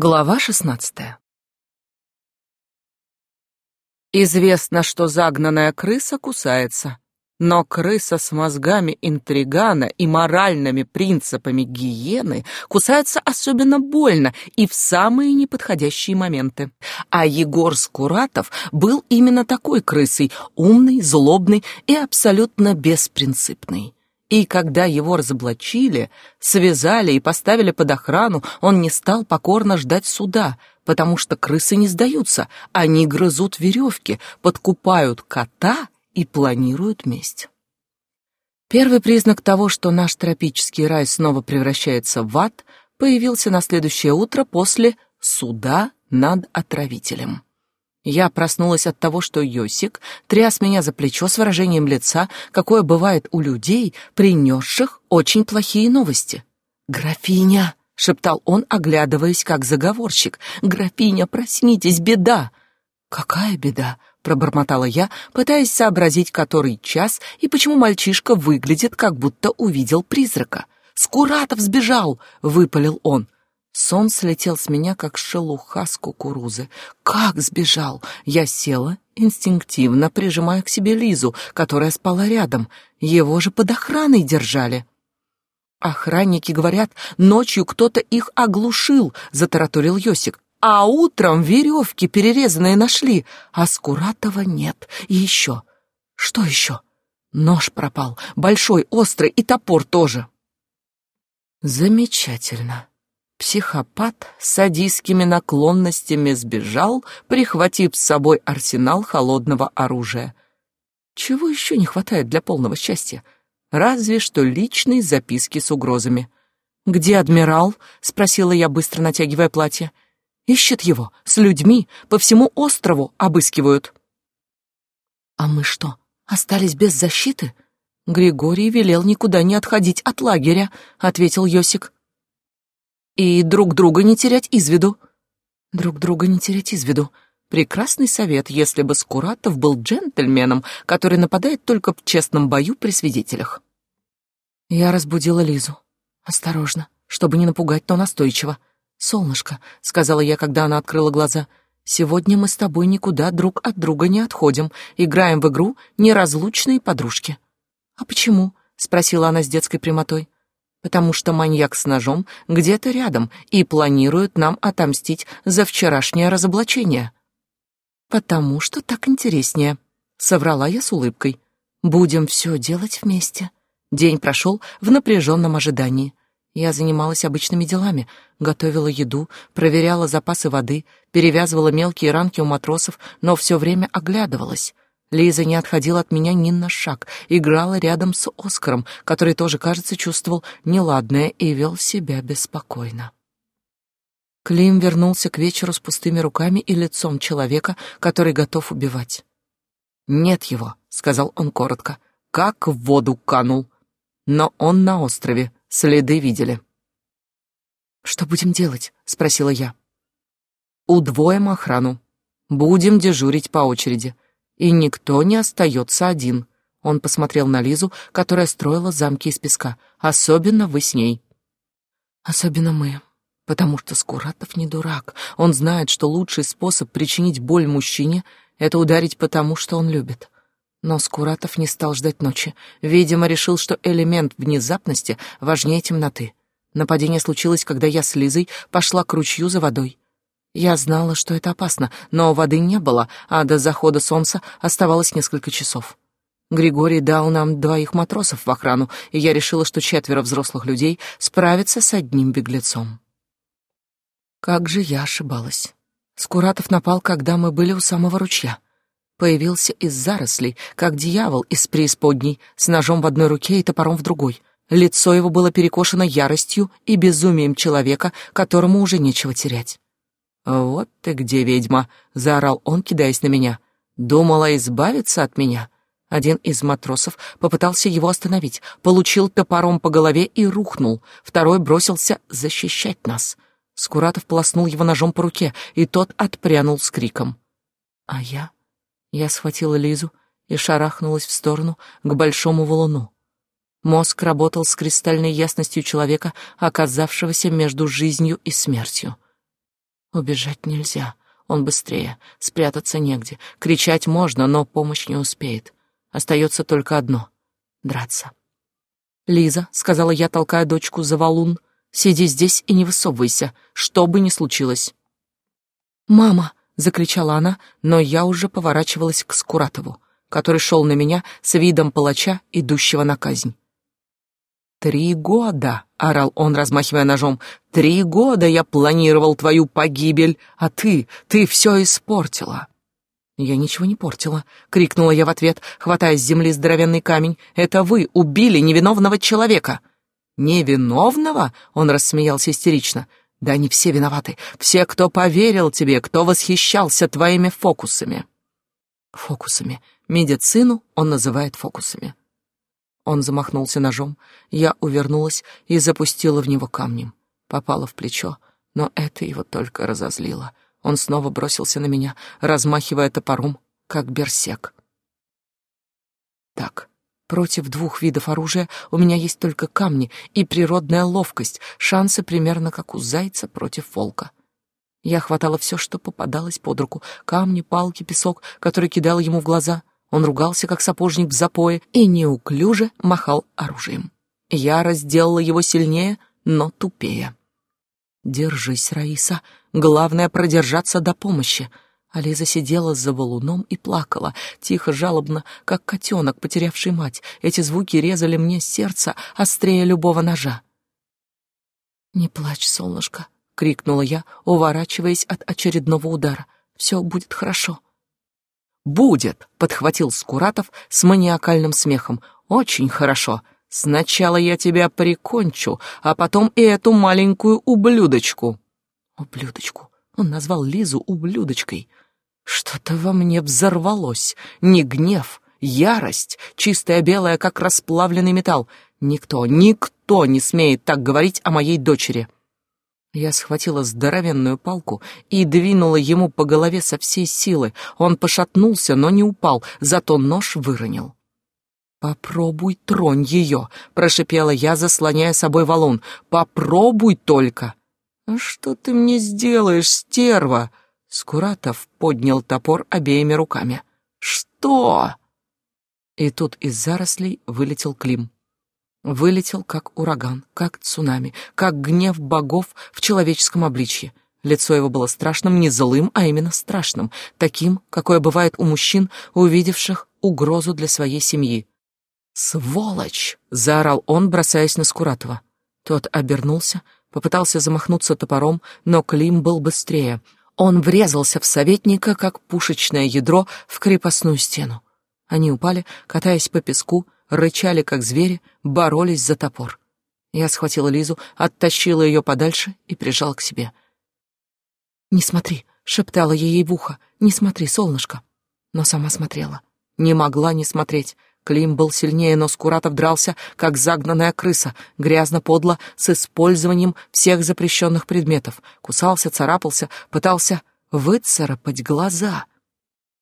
Глава шестнадцатая. Известно, что загнанная крыса кусается, но крыса с мозгами интригана и моральными принципами гиены кусается особенно больно и в самые неподходящие моменты. А Егор Скуратов был именно такой крысой, умный, злобный и абсолютно беспринципный. И когда его разоблачили, связали и поставили под охрану, он не стал покорно ждать суда, потому что крысы не сдаются, они грызут веревки, подкупают кота и планируют месть. Первый признак того, что наш тропический рай снова превращается в ад, появился на следующее утро после суда над отравителем. Я проснулась от того, что Йосик тряс меня за плечо с выражением лица, какое бывает у людей, принесших очень плохие новости. «Графиня!» — шептал он, оглядываясь как заговорщик. «Графиня, проснитесь, беда!» «Какая беда?» — пробормотала я, пытаясь сообразить, который час и почему мальчишка выглядит, как будто увидел призрака. «Скуратов сбежал!» — выпалил он. Сон слетел с меня, как шелуха с кукурузы. Как сбежал! Я села, инстинктивно прижимая к себе Лизу, которая спала рядом. Его же под охраной держали. Охранники говорят, ночью кто-то их оглушил, затараторил Йосик. А утром веревки перерезанные нашли, а Скуратова нет. И еще. Что еще? Нож пропал, большой, острый, и топор тоже. Замечательно. Психопат с садистскими наклонностями сбежал, прихватив с собой арсенал холодного оружия. Чего еще не хватает для полного счастья? Разве что личные записки с угрозами. «Где адмирал?» — спросила я, быстро натягивая платье. «Ищет его, с людьми, по всему острову обыскивают». «А мы что, остались без защиты?» «Григорий велел никуда не отходить от лагеря», — ответил Йосик и друг друга не терять из виду. Друг друга не терять из виду. Прекрасный совет, если бы Скуратов был джентльменом, который нападает только в честном бою при свидетелях. Я разбудила Лизу. Осторожно, чтобы не напугать, но настойчиво. «Солнышко», — сказала я, когда она открыла глаза, — «сегодня мы с тобой никуда друг от друга не отходим, играем в игру неразлучные подружки». «А почему?» — спросила она с детской прямотой потому что маньяк с ножом где-то рядом и планирует нам отомстить за вчерашнее разоблачение. Потому что так интереснее, соврала я с улыбкой. Будем все делать вместе. День прошел в напряженном ожидании. Я занималась обычными делами, готовила еду, проверяла запасы воды, перевязывала мелкие ранки у матросов, но все время оглядывалась — Лиза не отходила от меня ни на шаг, играла рядом с Оскаром, который тоже, кажется, чувствовал неладное и вел себя беспокойно. Клим вернулся к вечеру с пустыми руками и лицом человека, который готов убивать. «Нет его», — сказал он коротко, — «как в воду канул. Но он на острове, следы видели». «Что будем делать?» — спросила я. «Удвоим охрану. Будем дежурить по очереди и никто не остается один. Он посмотрел на Лизу, которая строила замки из песка. Особенно вы с ней. Особенно мы. Потому что Скуратов не дурак. Он знает, что лучший способ причинить боль мужчине — это ударить потому, что он любит. Но Скуратов не стал ждать ночи. Видимо, решил, что элемент внезапности важнее темноты. Нападение случилось, когда я с Лизой пошла к ручью за водой. Я знала, что это опасно, но воды не было, а до захода солнца оставалось несколько часов. Григорий дал нам двоих матросов в охрану, и я решила, что четверо взрослых людей справятся с одним беглецом. Как же я ошибалась. Скуратов напал, когда мы были у самого ручья. Появился из зарослей, как дьявол из преисподней, с ножом в одной руке и топором в другой. Лицо его было перекошено яростью и безумием человека, которому уже нечего терять. «Вот ты где, ведьма!» — заорал он, кидаясь на меня. «Думала избавиться от меня?» Один из матросов попытался его остановить, получил топором по голове и рухнул. Второй бросился защищать нас. Скуратов полоснул его ножом по руке, и тот отпрянул с криком. А я? Я схватила Лизу и шарахнулась в сторону к большому валуну. Мозг работал с кристальной ясностью человека, оказавшегося между жизнью и смертью. Убежать нельзя. Он быстрее. Спрятаться негде. Кричать можно, но помощь не успеет. Остается только одно — драться. «Лиза», — сказала я, толкая дочку за валун, — «сиди здесь и не высовывайся, что бы ни случилось». «Мама!» — закричала она, но я уже поворачивалась к Скуратову, который шел на меня с видом палача, идущего на казнь. «Три года!» — орал он, размахивая ножом. «Три года я планировал твою погибель, а ты, ты все испортила!» «Я ничего не портила», — крикнула я в ответ, хватая с земли здоровенный камень. «Это вы убили невиновного человека!» «Невиновного?» — он рассмеялся истерично. «Да они все виноваты. Все, кто поверил тебе, кто восхищался твоими фокусами». «Фокусами. Медицину он называет фокусами. Он замахнулся ножом. Я увернулась и запустила в него камнем. Попала в плечо, но это его только разозлило. Он снова бросился на меня, размахивая топором, как берсек. Так, против двух видов оружия у меня есть только камни и природная ловкость, шансы примерно как у зайца против волка. Я хватала все, что попадалось под руку. Камни, палки, песок, который кидал ему в глаза. Он ругался, как сапожник в запое, и неуклюже махал оружием. Ярость сделала его сильнее, но тупее. «Держись, Раиса. Главное — продержаться до помощи». Ализа сидела за валуном и плакала, тихо, жалобно, как котенок, потерявший мать. Эти звуки резали мне сердце острее любого ножа. «Не плачь, солнышко», — крикнула я, уворачиваясь от очередного удара. «Все будет хорошо». «Будет», — подхватил Скуратов с маниакальным смехом. «Очень хорошо. Сначала я тебя прикончу, а потом и эту маленькую ублюдочку». «Ублюдочку?» Он назвал Лизу ублюдочкой. Что-то во мне взорвалось. Не гнев, ярость, чистая белая, как расплавленный металл. Никто, никто не смеет так говорить о моей дочери. Я схватила здоровенную палку и двинула ему по голове со всей силы. Он пошатнулся, но не упал, зато нож выронил. «Попробуй тронь ее», — прошипела я, заслоняя собой валун. «Попробуй только». «А что ты мне сделаешь, стерва?» Скуратов поднял топор обеими руками. «Что?» И тут из зарослей вылетел Клим. Вылетел, как ураган, как цунами, как гнев богов в человеческом обличье. Лицо его было страшным, не злым, а именно страшным, таким, какое бывает у мужчин, увидевших угрозу для своей семьи. «Сволочь!» — заорал он, бросаясь на Скуратова. Тот обернулся, попытался замахнуться топором, но Клим был быстрее. Он врезался в советника, как пушечное ядро в крепостную стену. Они упали, катаясь по песку, рычали, как звери, боролись за топор. Я схватила Лизу, оттащила ее подальше и прижала к себе. «Не смотри», — шептала я ей в ухо, — «не смотри, солнышко». Но сама смотрела. Не могла не смотреть. Клим был сильнее, но Скуратов дрался, как загнанная крыса, грязно-подло, с использованием всех запрещенных предметов. Кусался, царапался, пытался выцарапать глаза.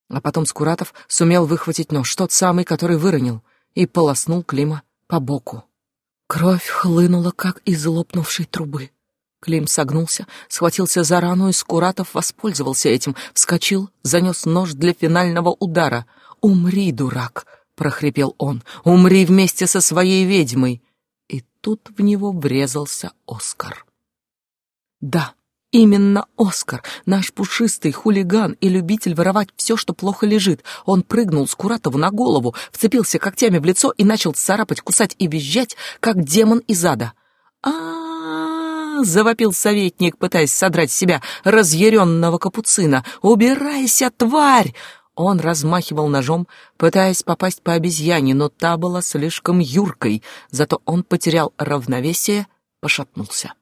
А потом Скуратов сумел выхватить нож, тот самый, который выронил и полоснул Клима по боку. Кровь хлынула, как из лопнувшей трубы. Клим согнулся, схватился за рану, и Скуратов воспользовался этим, вскочил, занес нож для финального удара. «Умри, дурак!» — прохрипел он. «Умри вместе со своей ведьмой!» И тут в него врезался Оскар. Да, Именно Оскар, наш пушистый хулиган и любитель воровать все, что плохо лежит. Он прыгнул Скуратову на голову, вцепился когтями в лицо и начал царапать, кусать и визжать, как демон из ада. а завопил советник, пытаясь содрать с себя разъяренного капуцина. «Убирайся, тварь!» Он размахивал ножом, пытаясь попасть по обезьяне, но та была слишком юркой, зато он потерял равновесие, пошатнулся.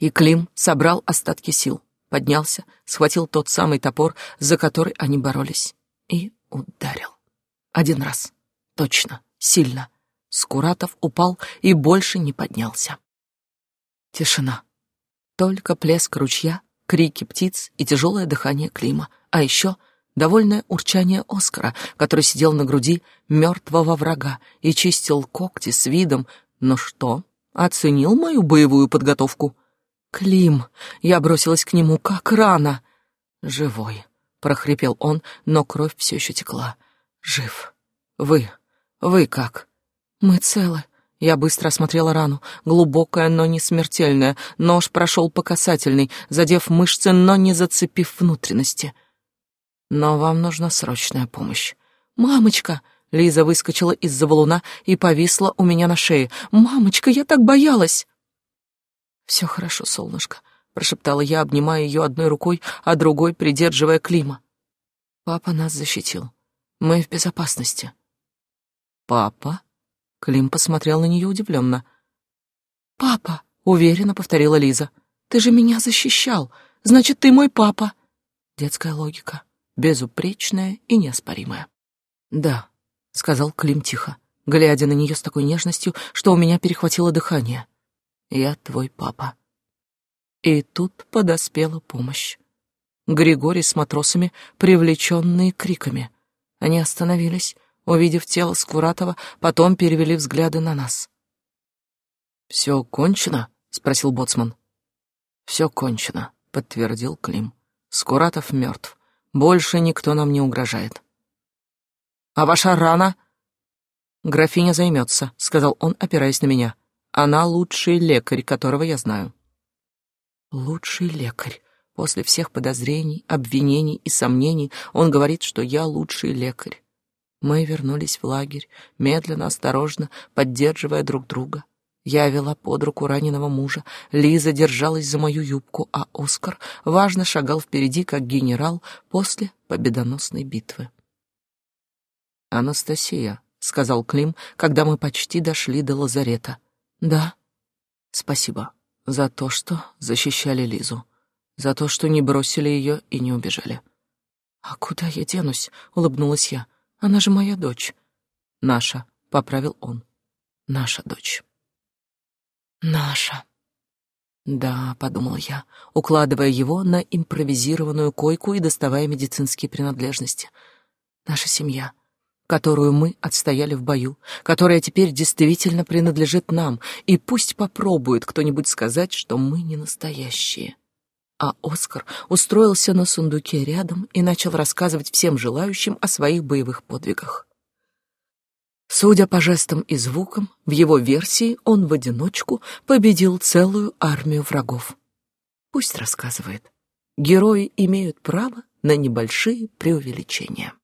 И Клим собрал остатки сил, поднялся, схватил тот самый топор, за который они боролись, и ударил. Один раз. Точно, сильно. Скуратов упал и больше не поднялся. Тишина. Только плеск ручья, крики птиц и тяжелое дыхание Клима, а еще довольное урчание Оскара, который сидел на груди мертвого врага и чистил когти с видом «Ну что, оценил мою боевую подготовку?» Клим! Я бросилась к нему, как рано. Живой, прохрипел он, но кровь все еще текла. Жив. Вы, вы как? Мы целы. Я быстро осмотрела рану. Глубокая, но не смертельная. Нож прошел по касательной, задев мышцы, но не зацепив внутренности. Но вам нужна срочная помощь. «Мамочка!» Лиза выскочила из-за валуна и повисла у меня на шее. «Мамочка, я так боялась!» «Все хорошо, солнышко», — прошептала я, обнимая ее одной рукой, а другой придерживая Клима. «Папа нас защитил. Мы в безопасности». «Папа?» — Клим посмотрел на нее удивленно. «Папа», — уверенно повторила Лиза. «Ты же меня защищал. Значит, ты мой папа». Детская логика, безупречная и неоспоримая. «Да», — сказал Клим тихо, глядя на нее с такой нежностью, что у меня перехватило дыхание. «Я твой папа». И тут подоспела помощь. Григорий с матросами, привлеченные криками. Они остановились, увидев тело Скуратова, потом перевели взгляды на нас. «Все кончено?» — спросил боцман. «Все кончено», — подтвердил Клим. «Скуратов мертв. Больше никто нам не угрожает». А ваша рана?» «Графиня займется», — сказал он, опираясь на меня. «Она лучший лекарь, которого я знаю». «Лучший лекарь. После всех подозрений, обвинений и сомнений он говорит, что я лучший лекарь. Мы вернулись в лагерь, медленно, осторожно, поддерживая друг друга. Я вела под руку раненого мужа, Лиза держалась за мою юбку, а Оскар важно шагал впереди, как генерал после победоносной битвы. «Анастасия», — сказал Клим, когда мы почти дошли до лазарета. «Да». «Спасибо за то, что защищали Лизу, за то, что не бросили ее и не убежали». «А куда я денусь?» — улыбнулась я. «Она же моя дочь». «Наша», — поправил он. «Наша дочь». «Наша». «Да», — подумала я, укладывая его на импровизированную койку и доставая медицинские принадлежности. «Наша семья, которую мы отстояли в бою, которая теперь действительно принадлежит нам, и пусть попробует кто-нибудь сказать, что мы не настоящие. А Оскар устроился на сундуке рядом и начал рассказывать всем желающим о своих боевых подвигах. Судя по жестам и звукам, в его версии он в одиночку победил целую армию врагов. Пусть рассказывает. Герои имеют право на небольшие преувеличения.